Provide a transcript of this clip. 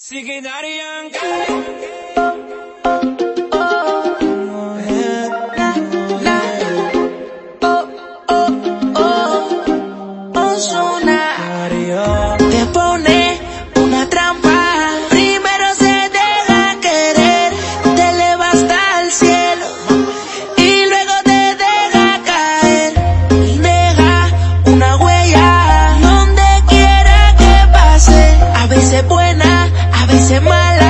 Sige Narian Te pone una trampa. Primero se deja querer Te eleva hasta el cielo Y luego te deja caer. Deja una huella Donde quiera que pase. A veces puede hace mala.